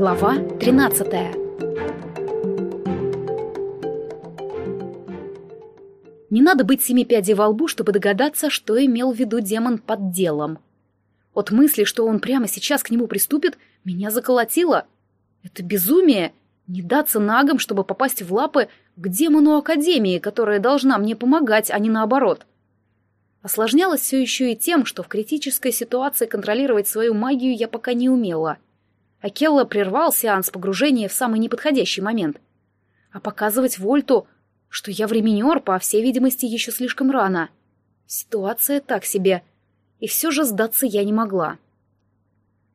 Глава 13 Не надо быть семи пядей во лбу, чтобы догадаться, что имел в виду демон под делом. От мысли, что он прямо сейчас к нему приступит, меня заколотило. Это безумие — не даться нагам, чтобы попасть в лапы к демону Академии, которая должна мне помогать, а не наоборот. Осложнялось все еще и тем, что в критической ситуации контролировать свою магию я пока не умела. Акелла прервал сеанс погружения в самый неподходящий момент. А показывать Вольту, что я временер, по всей видимости, еще слишком рано. Ситуация так себе. И все же сдаться я не могла.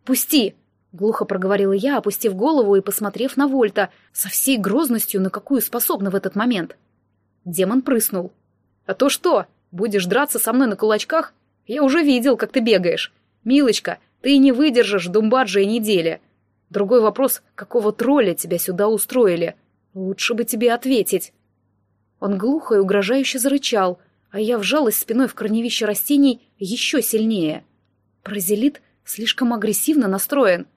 «Пусти!» — глухо проговорила я, опустив голову и посмотрев на Вольта со всей грозностью, на какую способна в этот момент. Демон прыснул. «А то что?» Будешь драться со мной на кулачках? Я уже видел, как ты бегаешь. Милочка, ты не выдержишь Думбаджа и недели. Другой вопрос, какого тролля тебя сюда устроили? Лучше бы тебе ответить. Он глухо и угрожающе зарычал, а я вжалась спиной в корневище растений еще сильнее. Прозелит слишком агрессивно настроен.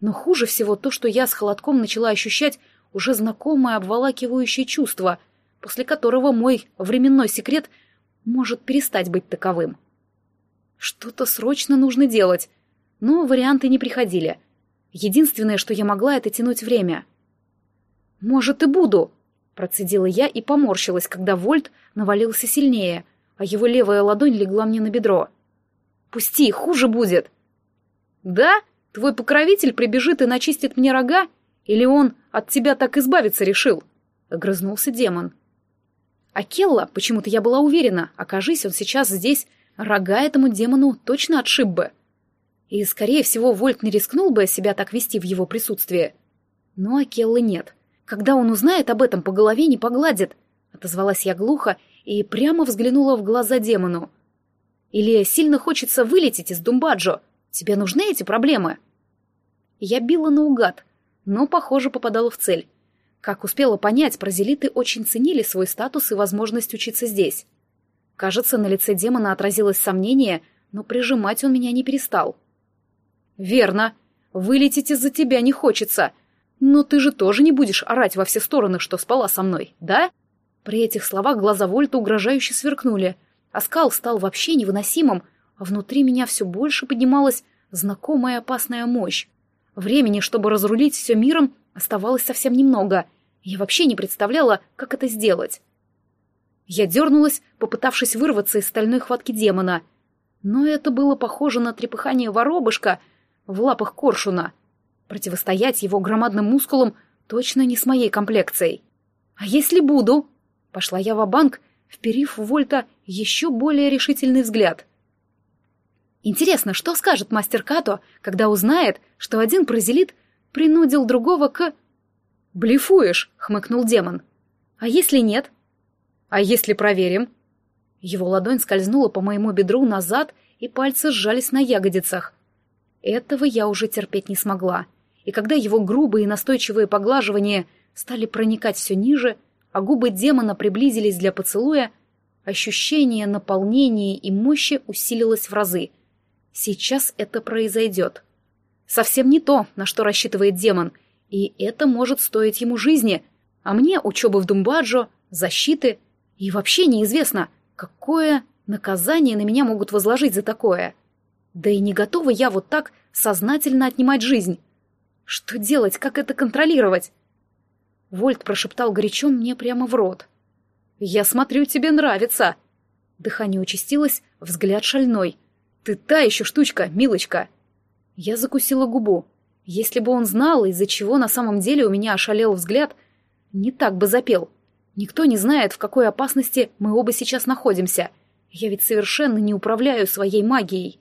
Но хуже всего то, что я с холодком начала ощущать уже знакомое обволакивающее чувство, после которого мой временной секрет — может перестать быть таковым. Что-то срочно нужно делать, но варианты не приходили. Единственное, что я могла, это тянуть время. «Может, и буду», — процедила я и поморщилась, когда Вольт навалился сильнее, а его левая ладонь легла мне на бедро. «Пусти, хуже будет». «Да? Твой покровитель прибежит и начистит мне рога? Или он от тебя так избавиться решил?» — огрызнулся демон. А Келла, почему-то я была уверена, окажись он сейчас здесь, рога этому демону точно отшиб бы. И, скорее всего, Вольт не рискнул бы себя так вести в его присутствии. Но Акеллы нет. Когда он узнает об этом, по голове не погладит. Отозвалась я глухо и прямо взглянула в глаза демону. Или сильно хочется вылететь из Думбаджо? Тебе нужны эти проблемы? Я била наугад, но, похоже, попадала в цель. Как успела понять, прозелиты очень ценили свой статус и возможность учиться здесь. Кажется, на лице демона отразилось сомнение, но прижимать он меня не перестал. «Верно. Вылететь из-за тебя не хочется. Но ты же тоже не будешь орать во все стороны, что спала со мной, да?» При этих словах глаза Вольта угрожающе сверкнули, а скал стал вообще невыносимым, а внутри меня все больше поднималась знакомая опасная мощь. Времени, чтобы разрулить все миром, оставалось совсем немного — я вообще не представляла, как это сделать. Я дернулась, попытавшись вырваться из стальной хватки демона. Но это было похоже на трепыхание воробушка в лапах коршуна. Противостоять его громадным мускулам точно не с моей комплекцией. «А если буду?» Пошла я в банк вперив в Вольта еще более решительный взгляд. Интересно, что скажет мастер Като, когда узнает, что один прозелит принудил другого к... «Блефуешь», — хмыкнул демон. «А если нет?» «А если проверим?» Его ладонь скользнула по моему бедру назад, и пальцы сжались на ягодицах. Этого я уже терпеть не смогла. И когда его грубые и настойчивые поглаживания стали проникать все ниже, а губы демона приблизились для поцелуя, ощущение наполнения и мощи усилилось в разы. Сейчас это произойдет. Совсем не то, на что рассчитывает демон — и это может стоить ему жизни, а мне учебы в Думбаджо, защиты, и вообще неизвестно, какое наказание на меня могут возложить за такое. Да и не готова я вот так сознательно отнимать жизнь. Что делать, как это контролировать? Вольт прошептал горячо мне прямо в рот. «Я смотрю, тебе нравится!» Дыхание участилось, взгляд шальной. «Ты та еще штучка, милочка!» Я закусила губу. Если бы он знал, из-за чего на самом деле у меня ошалел взгляд, не так бы запел. Никто не знает, в какой опасности мы оба сейчас находимся. Я ведь совершенно не управляю своей магией.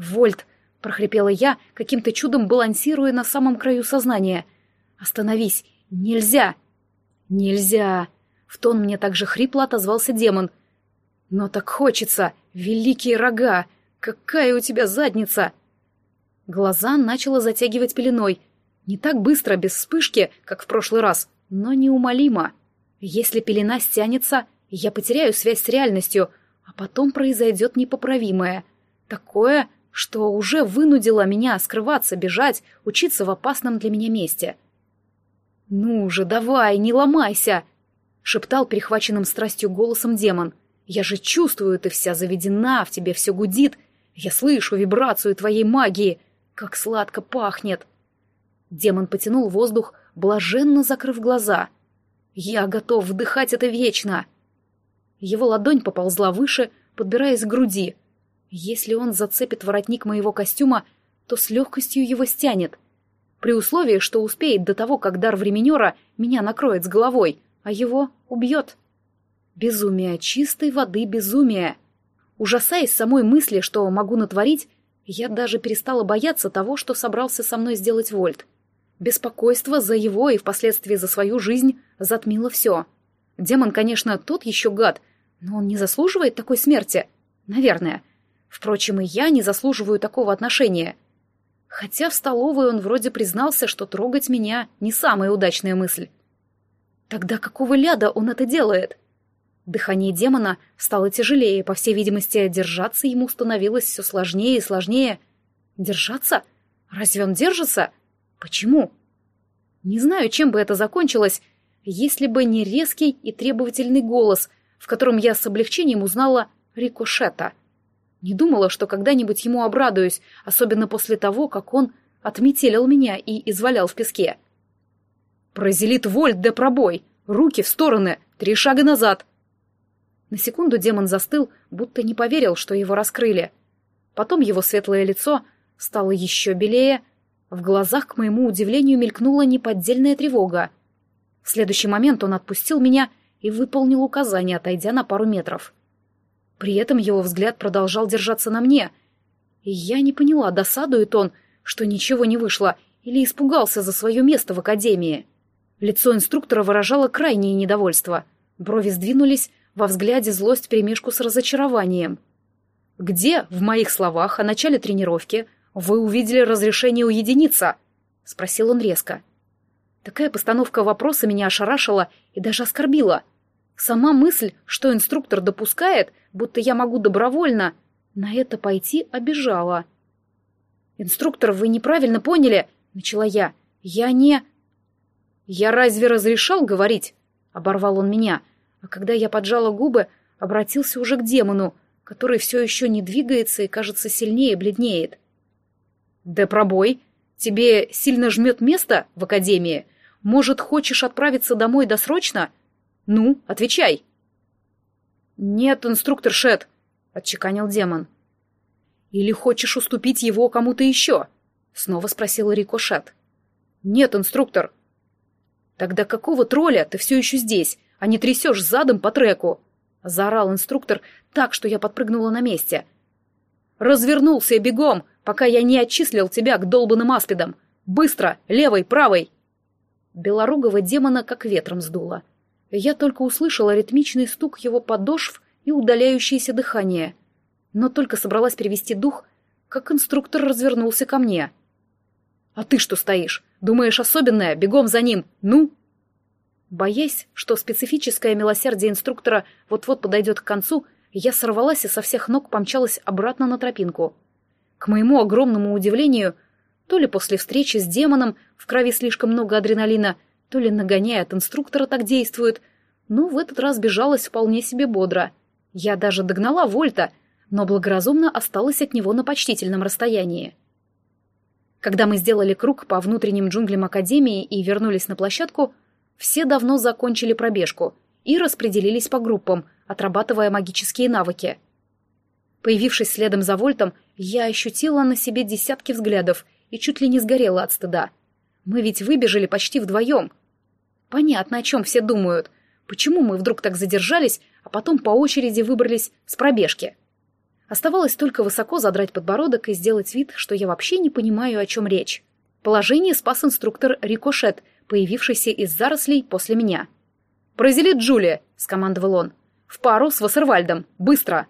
«Вольт!» — прохрипела я, каким-то чудом балансируя на самом краю сознания. «Остановись! Нельзя!» «Нельзя!» — в тон мне также хрипло отозвался демон. «Но так хочется! Великие рога! Какая у тебя задница!» Глаза начало затягивать пеленой. Не так быстро, без вспышки, как в прошлый раз, но неумолимо. Если пелена стянется, я потеряю связь с реальностью, а потом произойдет непоправимое. Такое, что уже вынудило меня скрываться, бежать, учиться в опасном для меня месте. «Ну же, давай, не ломайся!» — шептал перехваченным страстью голосом демон. «Я же чувствую, ты вся заведена, в тебе все гудит. Я слышу вибрацию твоей магии. Как сладко пахнет!» Демон потянул воздух, блаженно закрыв глаза. «Я готов вдыхать это вечно!» Его ладонь поползла выше, подбираясь к груди. Если он зацепит воротник моего костюма, то с легкостью его стянет. При условии, что успеет до того, как дар временера меня накроет с головой, а его убьет. Безумие, чистой воды безумие. Ужасаясь самой мысли, что могу натворить, я даже перестала бояться того, что собрался со мной сделать Вольт. Беспокойство за его и впоследствии за свою жизнь затмило все. Демон, конечно, тот еще гад, но он не заслуживает такой смерти. Наверное. Впрочем, и я не заслуживаю такого отношения. Хотя в столовой он вроде признался, что трогать меня не самая удачная мысль. Тогда какого ляда он это делает? Дыхание демона стало тяжелее, по всей видимости, держаться ему становилось все сложнее и сложнее. Держаться? Разве он держится? Почему? Не знаю, чем бы это закончилось, если бы не резкий и требовательный голос, в котором я с облегчением узнала рикошета — не думала, что когда-нибудь ему обрадуюсь, особенно после того, как он отметелил меня и извалял в песке. «Прозелит вольт да пробой! Руки в стороны! Три шага назад!» На секунду демон застыл, будто не поверил, что его раскрыли. Потом его светлое лицо стало еще белее, в глазах, к моему удивлению, мелькнула неподдельная тревога. В следующий момент он отпустил меня и выполнил указание, отойдя на пару метров. При этом его взгляд продолжал держаться на мне. И я не поняла, досадует он, что ничего не вышло, или испугался за свое место в академии. Лицо инструктора выражало крайнее недовольство. Брови сдвинулись, во взгляде злость перемешку с разочарованием. «Где в моих словах о начале тренировки вы увидели разрешение уединиться?» — спросил он резко. Такая постановка вопроса меня ошарашила и даже оскорбила. Сама мысль, что инструктор допускает, будто я могу добровольно на это пойти, обижала. «Инструктор, вы неправильно поняли», — начала я. «Я не...» «Я разве разрешал говорить?» — оборвал он меня, а когда я поджала губы, обратился уже к демону, который все еще не двигается и, кажется, сильнее бледнеет. «Да пробой! Тебе сильно жмет место в академии? Может, хочешь отправиться домой досрочно?» «Ну, отвечай!» «Нет, инструктор Шет», — отчеканил демон. «Или хочешь уступить его кому-то еще?» — снова спросил Рико Шет. «Нет, инструктор». «Тогда какого тролля ты все еще здесь, а не трясешь задом по треку?» — заорал инструктор так, что я подпрыгнула на месте. «Развернулся бегом, пока я не отчислил тебя к долбанным аспидам! Быстро! Левой, правой!» Белорогого демона как ветром сдуло. Я только услышала ритмичный стук его подошв и удаляющееся дыхание. Но только собралась перевести дух, как инструктор развернулся ко мне. «А ты что стоишь? Думаешь, особенное? Бегом за ним! Ну!» Боясь, что специфическое милосердие инструктора вот-вот подойдет к концу, я сорвалась и со всех ног помчалась обратно на тропинку. К моему огромному удивлению, то ли после встречи с демоном в крови слишком много адреналина — то ли нагоняя от инструктора так действует, но в этот раз бежалась вполне себе бодро. Я даже догнала Вольта, но благоразумно осталась от него на почтительном расстоянии. Когда мы сделали круг по внутренним джунглям Академии и вернулись на площадку, все давно закончили пробежку и распределились по группам, отрабатывая магические навыки. Появившись следом за Вольтом, я ощутила на себе десятки взглядов и чуть ли не сгорела от стыда. Мы ведь выбежали почти вдвоем — Понятно, о чем все думают. Почему мы вдруг так задержались, а потом по очереди выбрались с пробежки? Оставалось только высоко задрать подбородок и сделать вид, что я вообще не понимаю, о чем речь. Положение спас инструктор Рикошет, появившийся из зарослей после меня. «Прозелит Джулия!» — скомандовал он. «В пару с Вассервальдом! Быстро!»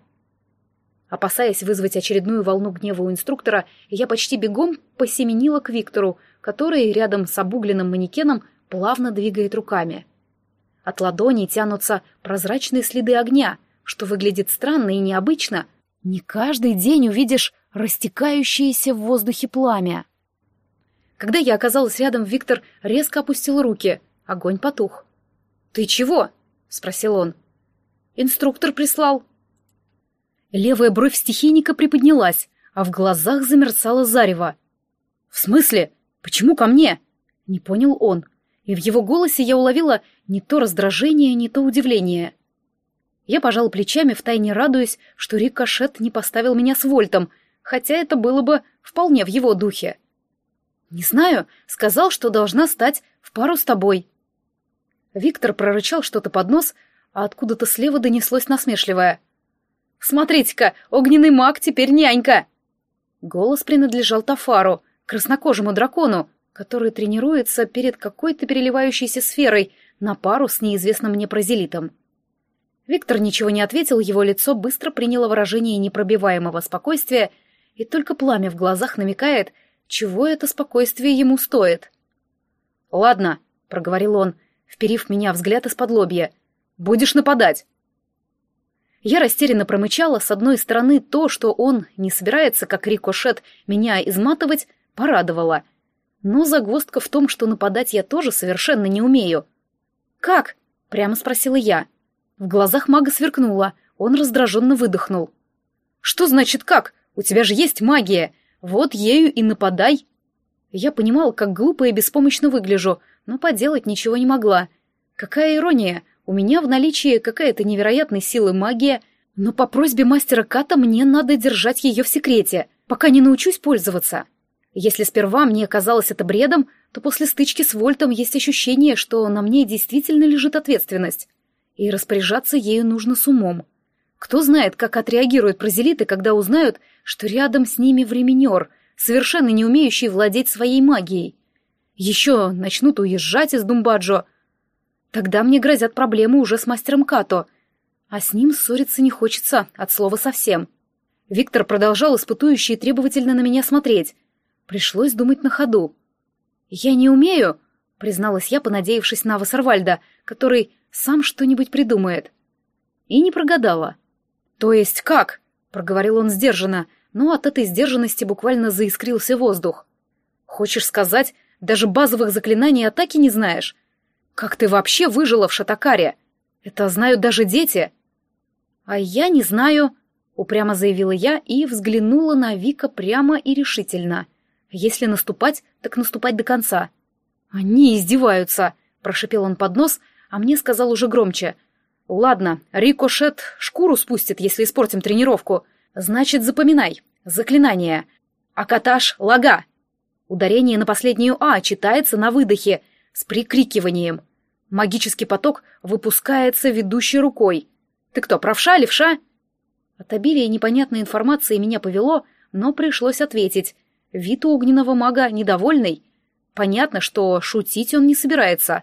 Опасаясь вызвать очередную волну гнева у инструктора, я почти бегом посеменила к Виктору, который рядом с обугленным манекеном плавно двигает руками. От ладоней тянутся прозрачные следы огня, что выглядит странно и необычно. Не каждый день увидишь растекающееся в воздухе пламя. Когда я оказалась рядом, Виктор резко опустил руки. Огонь потух. «Ты чего?» — спросил он. «Инструктор прислал». Левая бровь стихийника приподнялась, а в глазах замерцало зарево. «В смысле? Почему ко мне?» — не понял он. И в его голосе я уловила не то раздражение, не то удивление. Я пожал плечами, втайне радуясь, что рикошет не поставил меня с вольтом, хотя это было бы вполне в его духе. «Не знаю, сказал, что должна стать в пару с тобой». Виктор прорычал что-то под нос, а откуда-то слева донеслось насмешливое. «Смотрите-ка, огненный маг теперь нянька!» Голос принадлежал Тафару, краснокожему дракону, который тренируется перед какой-то переливающейся сферой на пару с неизвестным мне прозелитом. Виктор ничего не ответил, его лицо быстро приняло выражение непробиваемого спокойствия, и только пламя в глазах намекает, чего это спокойствие ему стоит. «Ладно», — проговорил он, вперив меня взгляд из-под лобья, — «будешь нападать». Я растерянно промычала, с одной стороны, то, что он не собирается, как рикошет, меня изматывать, порадовало. Но загвоздка в том, что нападать я тоже совершенно не умею. «Как?» — прямо спросила я. В глазах мага сверкнуло, он раздраженно выдохнул. «Что значит как? У тебя же есть магия! Вот ею и нападай!» Я понимал, как глупо и беспомощно выгляжу, но поделать ничего не могла. Какая ирония! У меня в наличии какая-то невероятной силы магия, но по просьбе мастера Ката мне надо держать ее в секрете, пока не научусь пользоваться. Если сперва мне казалось это бредом, то после стычки с Вольтом есть ощущение, что на мне действительно лежит ответственность и распоряжаться ею нужно с умом. Кто знает, как отреагируют прозелиты, когда узнают, что рядом с ними временер, совершенно не умеющий владеть своей магией. Еще начнут уезжать из Думбаджо. Тогда мне грозят проблемы уже с мастером Като, а с ним ссориться не хочется, от слова совсем. Виктор продолжал испытующе и требовательно на меня смотреть. Пришлось думать на ходу. «Я не умею», — призналась я, понадеявшись на Вассервальда, который сам что-нибудь придумает. И не прогадала. «То есть как?» — проговорил он сдержанно, но от этой сдержанности буквально заискрился воздух. «Хочешь сказать, даже базовых заклинаний атаки не знаешь? Как ты вообще выжила в Шатакаре? Это знают даже дети!» «А я не знаю», — упрямо заявила я и взглянула на Вика прямо и решительно. «Если наступать, так наступать до конца». «Они издеваются», — прошипел он под нос, а мне сказал уже громче. «Ладно, рикошет шкуру спустит, если испортим тренировку. Значит, запоминай. Заклинание. Акаташ лага. Ударение на последнюю «а» читается на выдохе, с прикрикиванием. Магический поток выпускается ведущей рукой. Ты кто, правша, левша?» От обилия непонятной информации меня повело, но пришлось ответить. Вид у огненного мага недовольный. Понятно, что шутить он не собирается.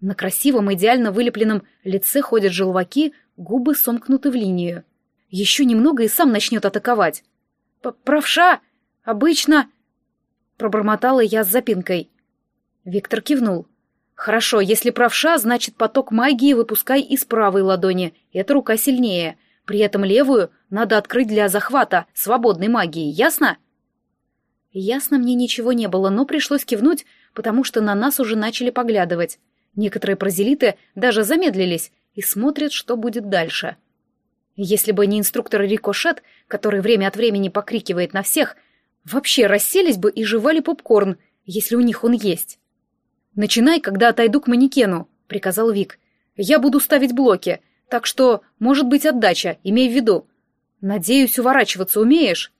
На красивом, идеально вылепленном лице ходят желваки, губы сомкнуты в линию. Еще немного и сам начнет атаковать. «Правша! Обычно!» Пробормотала я с запинкой. Виктор кивнул. «Хорошо, если правша, значит поток магии выпускай из правой ладони. Эта рука сильнее. При этом левую надо открыть для захвата свободной магии, ясно?» Ясно мне ничего не было, но пришлось кивнуть, потому что на нас уже начали поглядывать. Некоторые прозелиты даже замедлились и смотрят, что будет дальше. Если бы не инструктор Рикошет, который время от времени покрикивает на всех, вообще расселись бы и жевали попкорн, если у них он есть. «Начинай, когда отойду к манекену», — приказал Вик. «Я буду ставить блоки, так что, может быть, отдача, имей в виду. Надеюсь, уворачиваться умеешь?»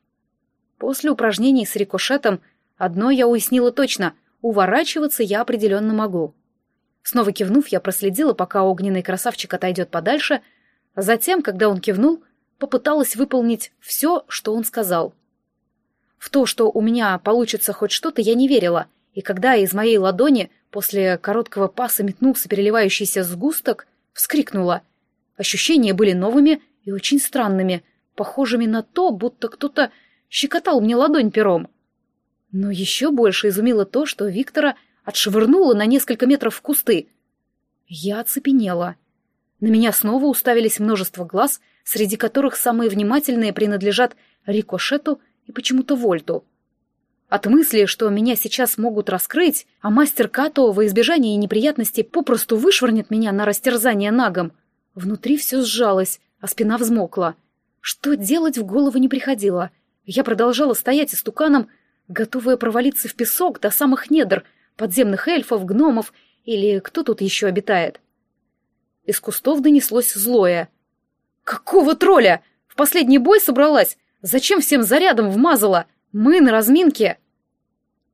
После упражнений с рикошетом одно я уяснила точно — уворачиваться я определенно могу. Снова кивнув, я проследила, пока огненный красавчик отойдет подальше, а затем, когда он кивнул, попыталась выполнить все, что он сказал. В то, что у меня получится хоть что-то, я не верила, и когда из моей ладони после короткого паса метнулся переливающийся сгусток, вскрикнула. Ощущения были новыми и очень странными, похожими на то, будто кто-то щекотал мне ладонь пером. Но еще больше изумило то, что Виктора отшвырнула на несколько метров в кусты. Я оцепенела. На меня снова уставились множество глаз, среди которых самые внимательные принадлежат Рикошету и почему-то Вольту. От мысли, что меня сейчас могут раскрыть, а мастер Като во избежание неприятностей попросту вышвырнет меня на растерзание нагом, внутри все сжалось, а спина взмокла. Что делать в голову не приходило. Я продолжала стоять истуканом, готовая провалиться в песок до самых недр, подземных эльфов, гномов или кто тут еще обитает. Из кустов донеслось злое. «Какого тролля? В последний бой собралась? Зачем всем зарядом вмазала? Мы на разминке!»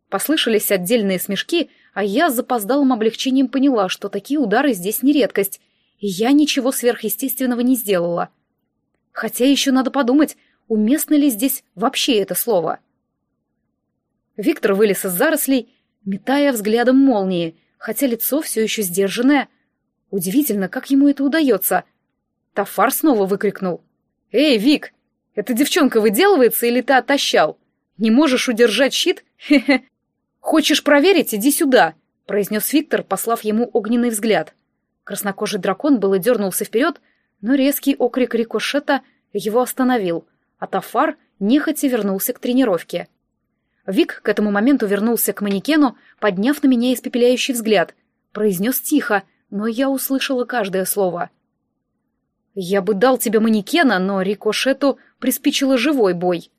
Послышались отдельные смешки, а я с запоздалым облегчением поняла, что такие удары здесь не редкость, и я ничего сверхъестественного не сделала. Хотя еще надо подумать, уместно ли здесь вообще это слово. Виктор вылез из зарослей, метая взглядом молнии, хотя лицо все еще сдержанное. Удивительно, как ему это удается. Тафар снова выкрикнул. «Эй, Вик, эта девчонка выделывается или ты отощал? Не можешь удержать щит? Хе-хе!» «Хочешь проверить? Иди сюда!» — произнес Виктор, послав ему огненный взгляд. Краснокожий дракон было дернулся вперед, но резкий окрик рикошета его остановил, а Тафар нехотя вернулся к тренировке. Вик к этому моменту вернулся к манекену, подняв на меня испепеляющий взгляд. Произнес тихо, но я услышала каждое слово. «Я бы дал тебе манекена, но рикошету приспичило живой бой.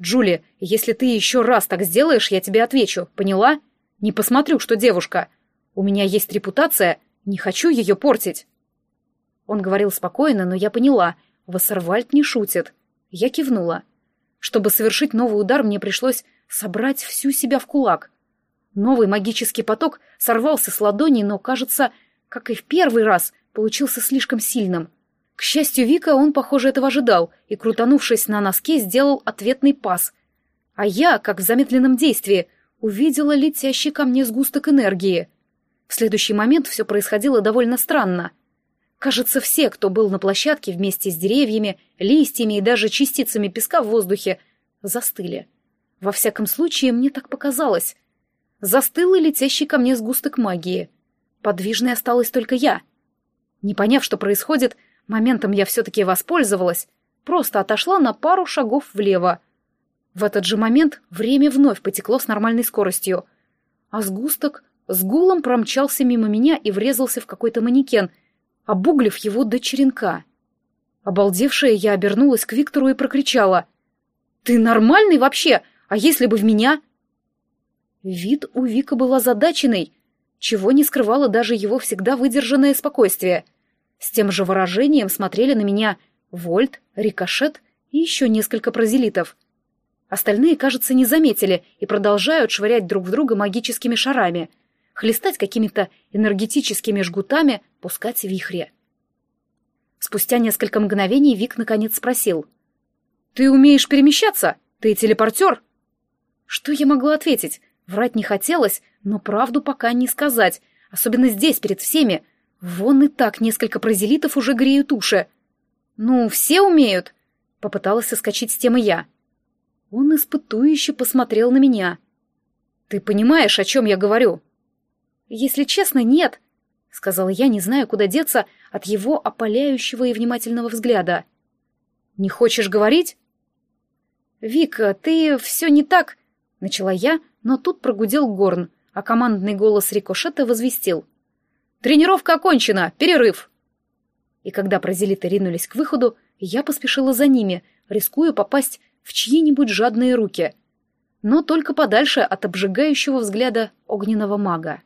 Джули, если ты еще раз так сделаешь, я тебе отвечу, поняла? Не посмотрю, что девушка. У меня есть репутация, не хочу ее портить». Он говорил спокойно, но я поняла, Вассервальд не шутит. Я кивнула. Чтобы совершить новый удар, мне пришлось собрать всю себя в кулак. Новый магический поток сорвался с ладони, но, кажется, как и в первый раз, получился слишком сильным. К счастью Вика, он, похоже, этого ожидал и, крутанувшись на носке, сделал ответный пас. А я, как в замедленном действии, увидела летящий ко мне сгусток энергии. В следующий момент все происходило довольно странно. Кажется, все, кто был на площадке вместе с деревьями, листьями и даже частицами песка в воздухе, застыли. Во всяком случае, мне так показалось. Застыл и летящий ко мне сгусток магии. Подвижной осталась только я. Не поняв, что происходит, моментом я все-таки воспользовалась, просто отошла на пару шагов влево. В этот же момент время вновь потекло с нормальной скоростью, а сгусток с гулом промчался мимо меня и врезался в какой-то манекен, обуглив его до черенка. Обалдевшая, я обернулась к Виктору и прокричала. «Ты нормальный вообще? А если бы в меня? Вид у Вика был озадаченный, чего не скрывало даже его всегда выдержанное спокойствие. С тем же выражением смотрели на меня Вольт, Рикошет и еще несколько прозелитов. Остальные, кажется, не заметили и продолжают швырять друг в друга магическими шарами, хлестать какими-то энергетическими жгутами, пускать вихри. Спустя несколько мгновений Вик наконец спросил. «Ты умеешь перемещаться? Ты телепортер?» Что я могла ответить? Врать не хотелось, но правду пока не сказать, особенно здесь, перед всеми. Вон и так несколько прозелитов уже греют уши. «Ну, все умеют?» — попыталась соскочить с темы я. Он испытующе посмотрел на меня. «Ты понимаешь, о чем я говорю?» «Если честно, нет», — сказала я, не зная, куда деться от его опаляющего и внимательного взгляда. «Не хочешь говорить?» «Вика, ты все не так...» Начала я, но тут прогудел горн, а командный голос рикошета возвестил. «Тренировка окончена! Перерыв!» И когда прозелиты ринулись к выходу, я поспешила за ними, рискуя попасть в чьи-нибудь жадные руки. Но только подальше от обжигающего взгляда огненного мага.